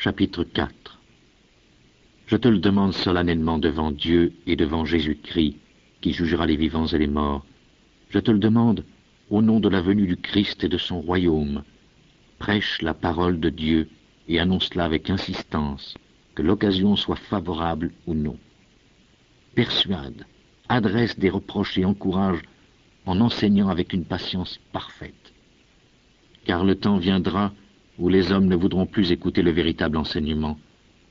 Chapitre 4 Je te le demande solennellement devant Dieu et devant Jésus-Christ, qui jugera les vivants et les morts. Je te le demande au nom de la venue du Christ et de son royaume. Prêche la parole de Dieu et annonce-la avec insistance, que l'occasion soit favorable ou non. Persuade, adresse des reproches et encourage en enseignant avec une patience parfaite. Car le temps viendra où les hommes ne voudront plus écouter le véritable enseignement,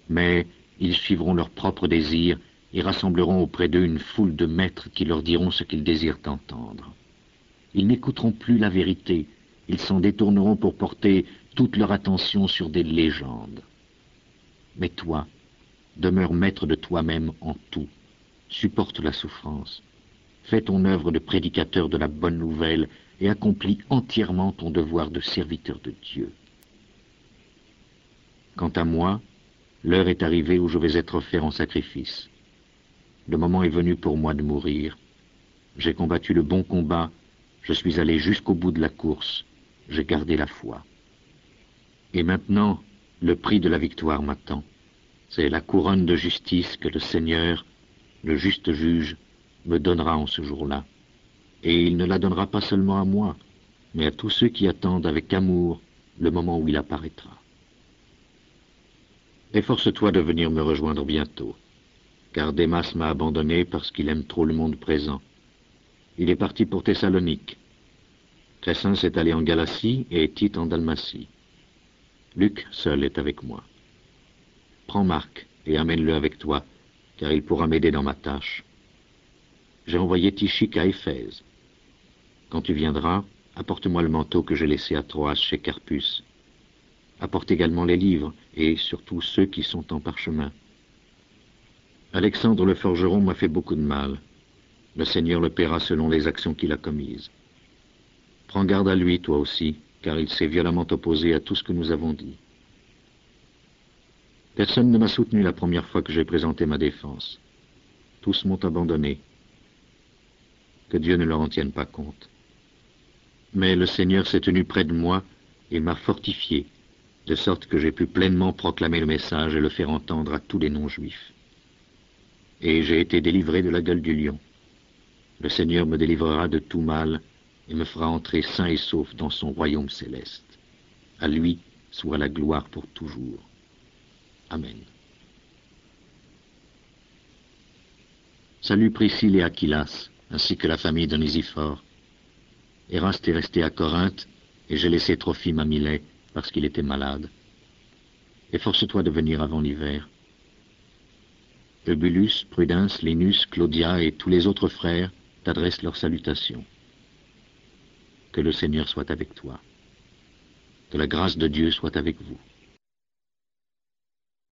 mais ils suivront leurs propres désirs et rassembleront auprès d'eux une foule de maîtres qui leur diront ce qu'ils désirent entendre. Ils n'écouteront plus la vérité, ils s'en détourneront pour porter toute leur attention sur des légendes. Mais toi, demeure maître de toi-même en tout, supporte la souffrance, fais ton œuvre de prédicateur de la bonne nouvelle et accomplis entièrement ton devoir de serviteur de Dieu. Quant à moi, l'heure est arrivée où je vais être offert en sacrifice. Le moment est venu pour moi de mourir. J'ai combattu le bon combat, je suis allé jusqu'au bout de la course, j'ai gardé la foi. Et maintenant, le prix de la victoire m'attend. C'est la couronne de justice que le Seigneur, le juste juge, me donnera en ce jour-là. Et il ne la donnera pas seulement à moi, mais à tous ceux qui attendent avec amour le moment où il apparaîtra. Efforce-toi de venir me rejoindre bientôt, car Démas m'a abandonné parce qu'il aime trop le monde présent. Il est parti pour Thessalonique. Crescens est allé en Galatie et Tite en Dalmatie. Luc seul est avec moi. Prends Marc et amène-le avec toi, car il pourra m'aider dans ma tâche. J'ai envoyé Tichique à Éphèse. Quand tu viendras, apporte-moi le manteau que j'ai laissé à Troas chez Carpus, apporte également les livres, et surtout ceux qui sont en parchemin. Alexandre le forgeron m'a fait beaucoup de mal. Le Seigneur le paiera selon les actions qu'il a commises. Prends garde à lui, toi aussi, car il s'est violemment opposé à tout ce que nous avons dit. Personne ne m'a soutenu la première fois que j'ai présenté ma défense. Tous m'ont abandonné. Que Dieu ne leur en tienne pas compte. Mais le Seigneur s'est tenu près de moi et m'a fortifié de sorte que j'ai pu pleinement proclamer le message et le faire entendre à tous les non-juifs. Et j'ai été délivré de la gueule du lion. Le Seigneur me délivrera de tout mal et me fera entrer sain et sauf dans son royaume céleste. À lui soit la gloire pour toujours. Amen. Salut Priscille et Aquilas, ainsi que la famille d'Onésiphore. Eraste est resté à Corinthe, et j'ai laissé Trophime à Milet, parce qu'il était malade. Efforce-toi de venir avant l'hiver. Eubulus, Prudence, Linus, Claudia et tous les autres frères t'adressent leurs salutations. Que le Seigneur soit avec toi. Que la grâce de Dieu soit avec vous.